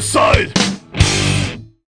waiting